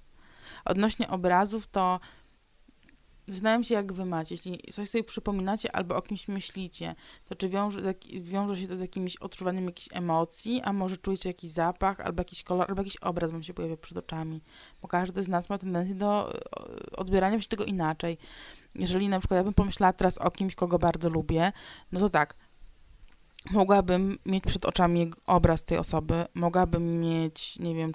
Odnośnie obrazów, to Zastanawiam się, jak wy macie. Jeśli coś sobie przypominacie albo o kimś myślicie, to czy wiąże, wiąże się to z jakimś odczuwaniem jakichś emocji, a może czujecie jakiś zapach, albo jakiś kolor, albo jakiś obraz wam się pojawia przed oczami. Bo każdy z nas ma tendencję do odbierania się tego inaczej. Jeżeli na przykład ja bym pomyślała teraz o kimś, kogo bardzo lubię, no to tak, mogłabym mieć przed oczami obraz tej osoby, mogłabym mieć, nie wiem,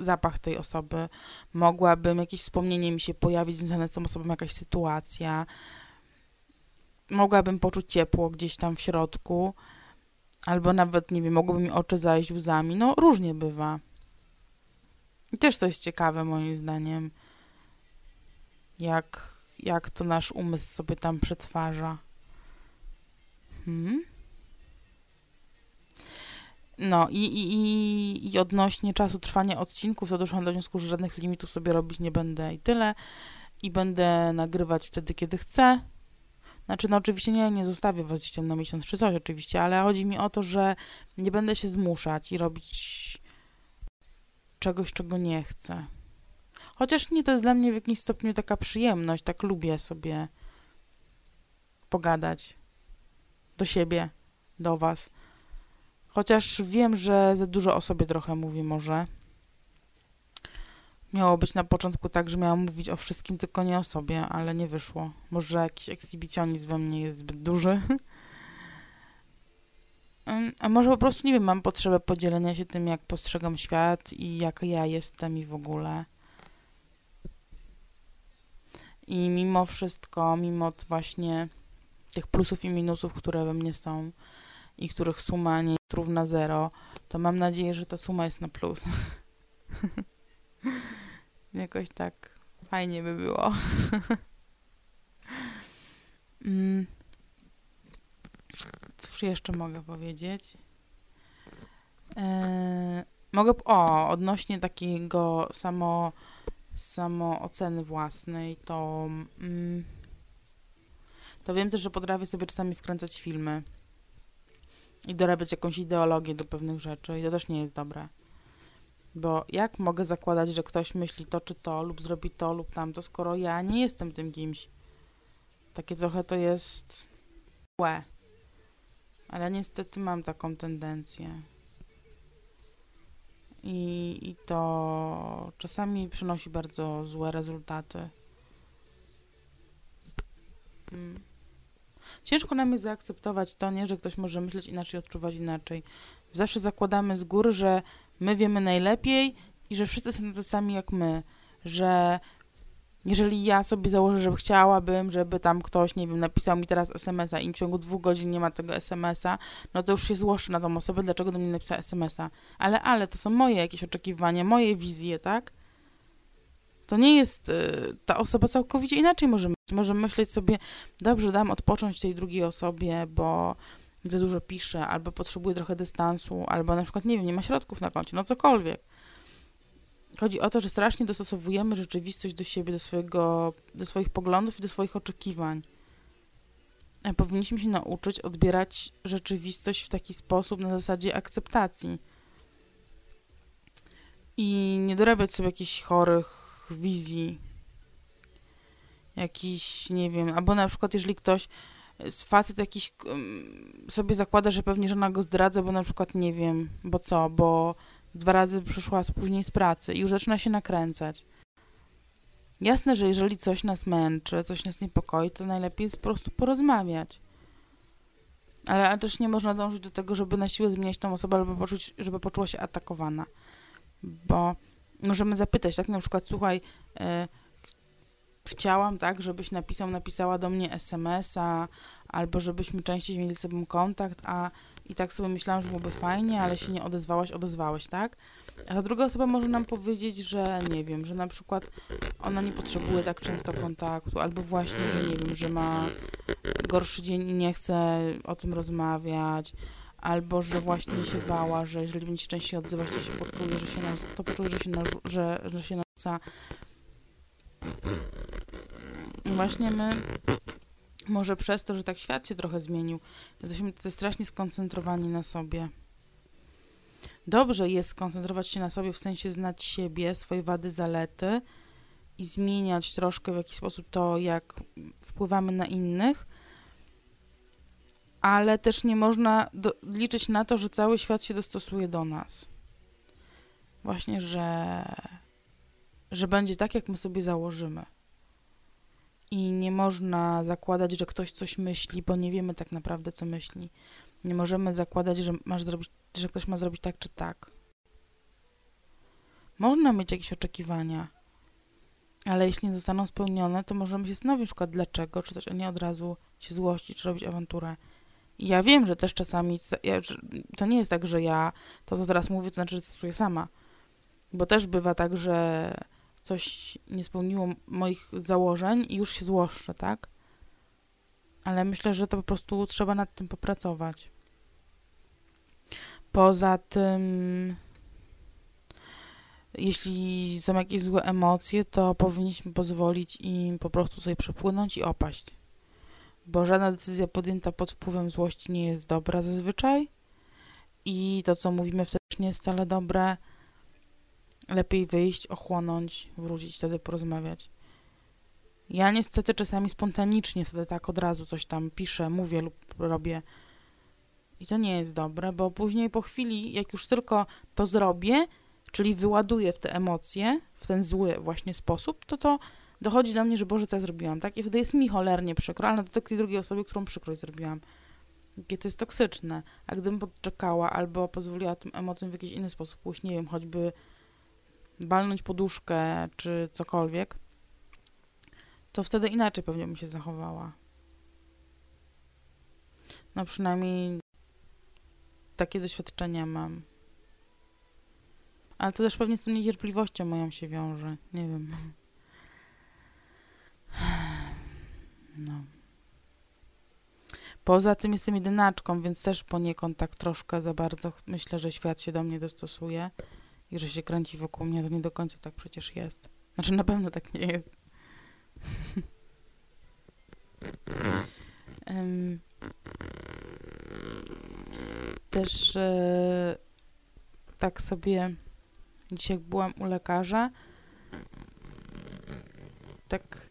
zapach tej osoby, mogłabym jakieś wspomnienie mi się pojawić związane z tą osobą, jakaś sytuacja, mogłabym poczuć ciepło gdzieś tam w środku, albo nawet, nie wiem, mogłyby mi oczy zajść łzami, no różnie bywa. I też to jest ciekawe moim zdaniem, jak, jak to nasz umysł sobie tam przetwarza. Hmm? No i, i, i, odnośnie czasu trwania odcinków, to doszłam do wniosku, że żadnych limitów sobie robić nie będę i tyle. I będę nagrywać wtedy, kiedy chcę. Znaczy, no oczywiście nie, nie zostawię was gdzieś na miesiąc czy coś oczywiście, ale chodzi mi o to, że nie będę się zmuszać i robić czegoś, czego nie chcę. Chociaż nie, to jest dla mnie w jakimś stopniu taka przyjemność, tak lubię sobie pogadać do siebie, do was. Chociaż wiem, że za dużo o sobie trochę mówię może. Miało być na początku tak, że miałam mówić o wszystkim, tylko nie o sobie, ale nie wyszło. Może jakiś ekshibicjonizm we mnie jest zbyt duży. A może po prostu, nie wiem, mam potrzebę podzielenia się tym, jak postrzegam świat i jak ja jestem i w ogóle. I mimo wszystko, mimo właśnie tych plusów i minusów, które we mnie są i których suma nie jest równa zero, to mam nadzieję, że ta suma jest na plus. Jakoś tak fajnie by było. mm. Cóż jeszcze mogę powiedzieć? Eee, mogę, o, odnośnie takiego samo, samo oceny własnej, to, mm, to wiem też, że potrafię sobie czasami wkręcać filmy i dorabiać jakąś ideologię do pewnych rzeczy i to też nie jest dobre. Bo jak mogę zakładać, że ktoś myśli to czy to, lub zrobi to lub tamto, skoro ja nie jestem tym kimś? Takie trochę to jest łe. Ale niestety mam taką tendencję. I, I to czasami przynosi bardzo złe rezultaty. Hmm. Ciężko nam jest zaakceptować to, nie, że ktoś może myśleć inaczej, odczuwać inaczej. Zawsze zakładamy z góry, że my wiemy najlepiej i że wszyscy są tacy sami jak my, że jeżeli ja sobie założę, że chciałabym, żeby tam ktoś, nie wiem, napisał mi teraz SMS-a i w ciągu dwóch godzin nie ma tego SMS-a, no to już się złoszę na tą osobę, dlaczego do mnie napisała SMS-a. Ale, ale, to są moje jakieś oczekiwania, moje wizje, tak? To nie jest, y, ta osoba całkowicie inaczej może myśleć. Może myśleć sobie, dobrze, dam odpocząć tej drugiej osobie, bo za dużo pisze, albo potrzebuje trochę dystansu, albo na przykład, nie wiem, nie ma środków na koncie, no cokolwiek. Chodzi o to, że strasznie dostosowujemy rzeczywistość do siebie, do, swojego, do swoich poglądów i do swoich oczekiwań. A powinniśmy się nauczyć odbierać rzeczywistość w taki sposób na zasadzie akceptacji. I nie dorabiać sobie jakichś chorych wizji. Jakiś, nie wiem, albo na przykład jeżeli ktoś z facet jakiś sobie zakłada, że pewnie żona go zdradza, bo na przykład nie wiem, bo co, bo dwa razy przyszła później z pracy i już zaczyna się nakręcać. Jasne, że jeżeli coś nas męczy, coś nas niepokoi, to najlepiej jest po prostu porozmawiać. Ale, ale też nie można dążyć do tego, żeby na siłę zmieniać tą osobę, albo poczuć, żeby poczuła się atakowana. Bo możemy zapytać, tak na przykład, słuchaj, e, chciałam, tak, żebyś napisał, napisała do mnie SMS-a, albo żebyśmy częściej mieli ze sobą kontakt, a i tak sobie myślałam, że byłoby fajnie, ale się nie odezwałaś, odezwałeś, tak? A ta druga osoba może nam powiedzieć, że nie wiem, że na przykład ona nie potrzebuje tak często kontaktu, albo właśnie, że nie wiem, że ma gorszy dzień i nie chce o tym rozmawiać, albo że właśnie się bała, że jeżeli będzie częściej odzywać, to się poczuje, że się, narzu- to poczuje, że się, narzu- że, że się narzuca. I właśnie my, może przez to, że tak świat się trochę zmienił, jesteśmy tutaj strasznie skoncentrowani na sobie. Dobrze jest skoncentrować się na sobie, w sensie znać siebie, swoje wady, zalety i zmieniać troszkę w jakiś sposób to, jak wpływamy na innych, ale też nie można do, liczyć na to, że cały świat się dostosuje do nas. Właśnie, że, że będzie tak, jak my sobie założymy. I nie można zakładać, że ktoś coś myśli, bo nie wiemy tak naprawdę, co myśli. Nie możemy zakładać, że masz zrobić, że ktoś ma zrobić tak czy tak. Można mieć jakieś oczekiwania, ale jeśli nie zostaną spełnione, to możemy się znowu szukać dlaczego, czy a nie od razu się złościć, czy robić awanturę. Ja wiem, że też czasami, ja, to nie jest tak, że ja to, co teraz mówię, to znaczy, że stosuję sama. Bo też bywa tak, że coś nie spełniło moich założeń i już się złoszczę, tak? Ale myślę, że to po prostu trzeba nad tym popracować. Poza tym, jeśli są jakieś złe emocje, to powinniśmy pozwolić im po prostu sobie przepłynąć i opaść. Bo żadna decyzja podjęta pod wpływem złości nie jest dobra zazwyczaj. I to, co mówimy, też nie jest wcale dobre lepiej wyjść, ochłonąć, wrócić, wtedy porozmawiać. Ja niestety czasami spontanicznie wtedy tak od razu coś tam piszę, mówię lub robię. I to nie jest dobre, bo później po chwili, jak już tylko to zrobię, czyli wyładuję w te emocje, w ten zły właśnie sposób, to to dochodzi do mnie, że Boże, co ja zrobiłam, tak? I wtedy jest mi cholernie przykro, ale do takiej drugiej osoby, którą przykrość zrobiłam. Jakie to jest toksyczne. A gdybym podczekała albo pozwoliła tym emocjom w jakiś inny sposób pójść, nie wiem, choćby walnąć poduszkę czy cokolwiek, to wtedy inaczej pewnie bym się zachowała. No przynajmniej takie doświadczenia mam. Ale to też pewnie z tą niecierpliwością moją się wiąże. Nie wiem. No. Poza tym jestem jedynaczką, więc też poniekąd tak troszkę za bardzo myślę, że świat się do mnie dostosuje i że się kręci wokół mnie, to nie do końca tak przecież jest. Znaczy na pewno tak nie jest. um, też e, tak sobie dzisiaj byłam u lekarza, tak,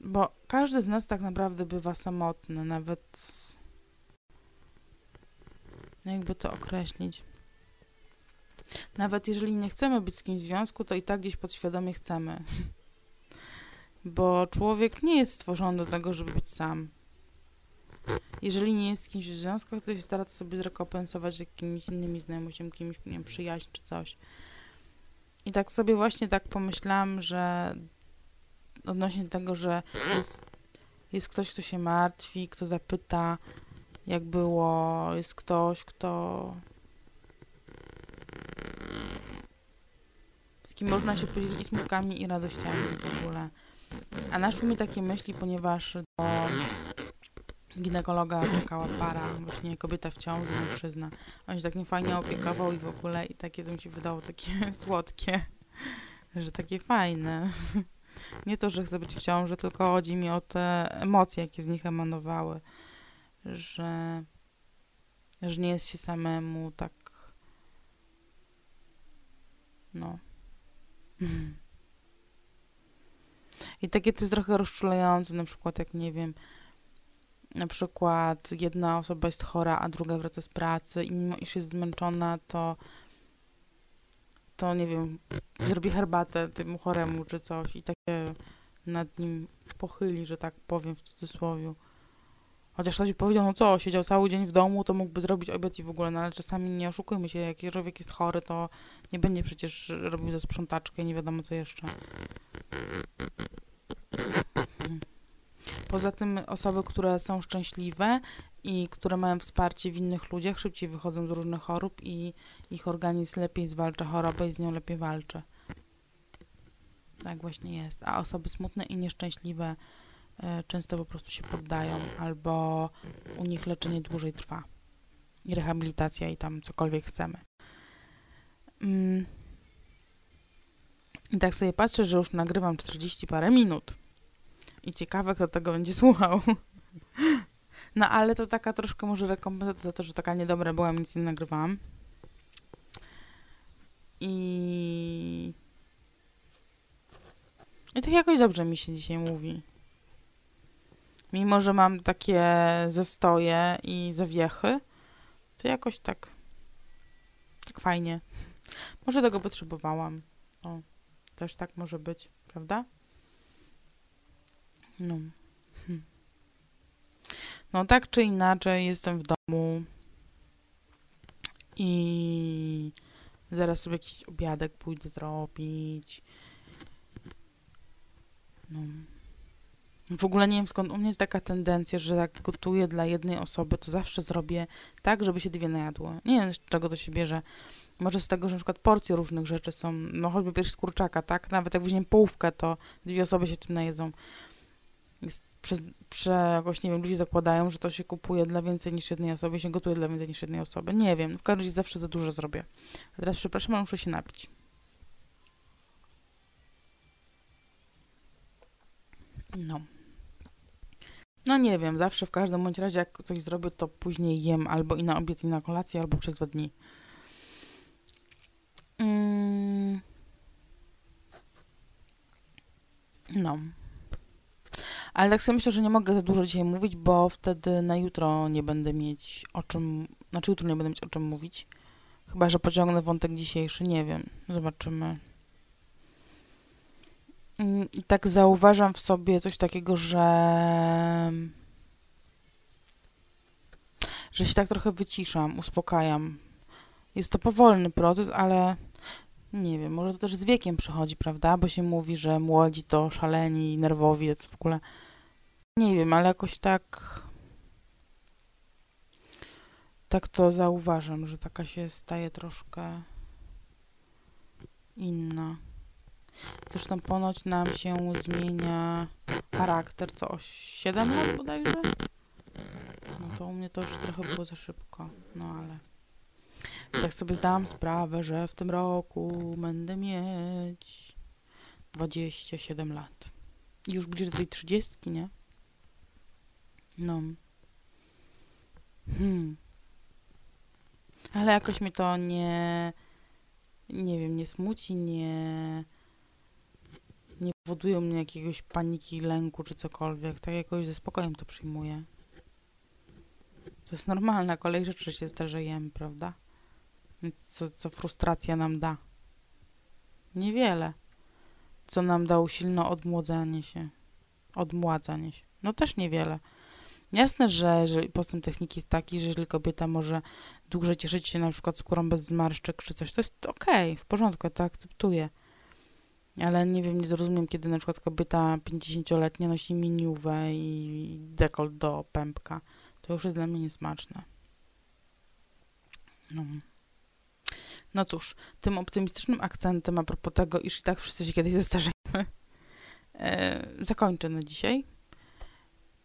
bo każdy z nas tak naprawdę bywa samotny, nawet jakby to określić. Nawet jeżeli nie chcemy być z kimś w związku, to i tak gdzieś podświadomie chcemy. Bo człowiek nie jest stworzony do tego, żeby być sam. Jeżeli nie jest z kimś w związku, to się stara to sobie zrekompensować jakimiś innymi znajomościami, kimś, nie wiem, przyjaźń czy coś. I tak sobie właśnie tak pomyślałam, że odnośnie tego, że jest, jest ktoś, kto się martwi, kto zapyta, jak było, jest ktoś, kto kim można się podzielić smutkami, i radościami w ogóle. A naszły mi takie myśli, ponieważ do ginekologa czekała para, właśnie kobieta w ciąży, mężczyzna. On się tak nie fajnie opiekował i w ogóle i takie to mi się wydało takie słodkie, że takie fajne. Nie to, że chcę być w ciąży, tylko chodzi mi o te emocje, jakie z nich emanowały, że, że nie jest się samemu tak no. I takie jest trochę rozczulające, na przykład jak nie wiem, na przykład jedna osoba jest chora, a druga wraca z pracy i mimo iż jest zmęczona, to to nie wiem, zrobi herbatę temu choremu czy coś i takie nad nim pochyli, że tak powiem w cudzysłowie. Chociaż ktoś powiedział, no co, siedział cały dzień w domu, to mógłby zrobić obiad i w ogóle, no ale czasami nie oszukujmy się, jak człowiek jest chory, to nie będzie przecież robił ze sprzątaczkę, nie wiadomo co jeszcze. Poza tym osoby, które są szczęśliwe i które mają wsparcie w innych ludziach, szybciej wychodzą z różnych chorób i ich organizm lepiej zwalcza chorobę i z nią lepiej walczy. Tak właśnie jest. A osoby smutne i nieszczęśliwe E, często po prostu się poddają, albo u nich leczenie dłużej trwa. I rehabilitacja, i tam cokolwiek chcemy. Mm. I tak sobie patrzę, że już nagrywam 40 parę minut. I ciekawe, kto tego będzie słuchał. No ale to taka troszkę może rekompensata za to, że taka niedobra byłam, nic nie nagrywałam. I... I tak jakoś dobrze mi się dzisiaj mówi. Mimo, że mam takie zestoje i zawiechy, to jakoś tak tak fajnie. Może tego potrzebowałam. O, też tak może być, prawda? No. No tak czy inaczej jestem w domu. i zaraz sobie jakiś obiadek pójdę zrobić. No. W ogóle nie wiem skąd u mnie jest taka tendencja, że jak gotuję dla jednej osoby, to zawsze zrobię tak, żeby się dwie najadło. Nie wiem z czego to się bierze. Może z tego, że na przykład porcje różnych rzeczy są, no choćby pierś z kurczaka, tak? Nawet jak weźmiemy połówkę, to dwie osoby się tym najedzą. Jest przez, prze, jakoś, nie wiem, ludzie zakładają, że to się kupuje dla więcej niż jednej osoby, się gotuje dla więcej niż jednej osoby. Nie wiem, w każdym razie zawsze za dużo zrobię. A teraz przepraszam, ale muszę się napić. No. No nie wiem, zawsze w każdym bądź razie jak coś zrobię, to później jem albo i na obiad, i na kolację, albo przez dwa dni. Mm. No. Ale tak sobie myślę, że nie mogę za dużo dzisiaj mówić, bo wtedy na jutro nie będę mieć o czym, znaczy jutro nie będę mieć o czym mówić. Chyba, że pociągnę wątek dzisiejszy, nie wiem. Zobaczymy. Mm, I tak zauważam w sobie coś takiego, że że się tak trochę wyciszam, uspokajam. Jest to powolny proces, ale nie wiem, może to też z wiekiem przychodzi, prawda? Bo się mówi, że młodzi to szaleni, nerwowi, co w ogóle. Nie wiem, ale jakoś tak. Tak to zauważam, że taka się staje troszkę inna. Zresztą ponoć nam się zmienia charakter co o 7 lat bodajże. No to u mnie to już trochę było za szybko, no ale tak sobie zdałam sprawę, że w tym roku będę mieć 27 lat. Już bliżej tej 30, nie? No. Hmm. Ale jakoś mi to nie... Nie wiem, nie smuci, nie... Nie powoduje mnie jakiegoś paniki, lęku czy cokolwiek. Tak jakoś ze spokojem to przyjmuję. To jest normalne, kolej rzeczy się zdarzają, prawda? Co, co frustracja nam da? Niewiele. Co nam dało silne odmłodzanie się. Odmładzanie się. No też niewiele. Jasne, że, że postęp techniki jest taki, że jeżeli kobieta może dłużej cieszyć się na przykład skórą bez zmarszczek czy coś, to jest okej, okay, w porządku, to akceptuję. Ale nie wiem, nie zrozumiem, kiedy na przykład kobieta 50-letnia nosi miniówę i dekolt do pępka. To już jest dla mnie niesmaczne. No. No cóż, tym optymistycznym akcentem a propos tego, iż i tak wszyscy się kiedyś zestarzejemy, e, zakończę na dzisiaj.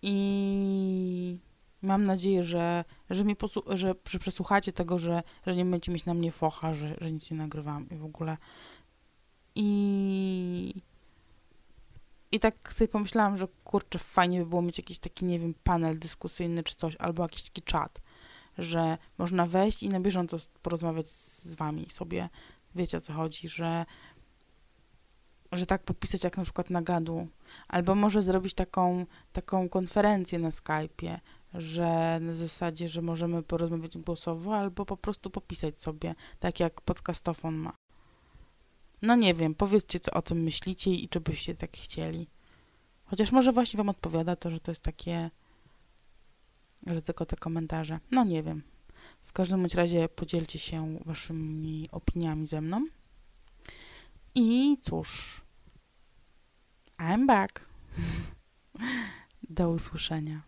I mam nadzieję, że, że, mnie że, że przesłuchacie tego, że, że nie będziecie mieć na mnie focha, że, że nic nie nagrywam i w ogóle. I, I tak sobie pomyślałam, że kurczę, fajnie by było mieć jakiś taki, nie wiem, panel dyskusyjny czy coś, albo jakiś taki czat że można wejść i na bieżąco porozmawiać z wami sobie. Wiecie o co chodzi, że że tak popisać jak na przykład na gadu, albo może zrobić taką, taką konferencję na Skype'ie, że na zasadzie, że możemy porozmawiać głosowo, albo po prostu popisać sobie, tak jak podcastofon ma. No nie wiem, powiedzcie co o tym myślicie i czy byście tak chcieli. Chociaż może właśnie wam odpowiada to, że to jest takie że tylko te komentarze. No nie wiem. W każdym bądź razie podzielcie się waszymi opiniami ze mną. I cóż, I'm back. Do usłyszenia.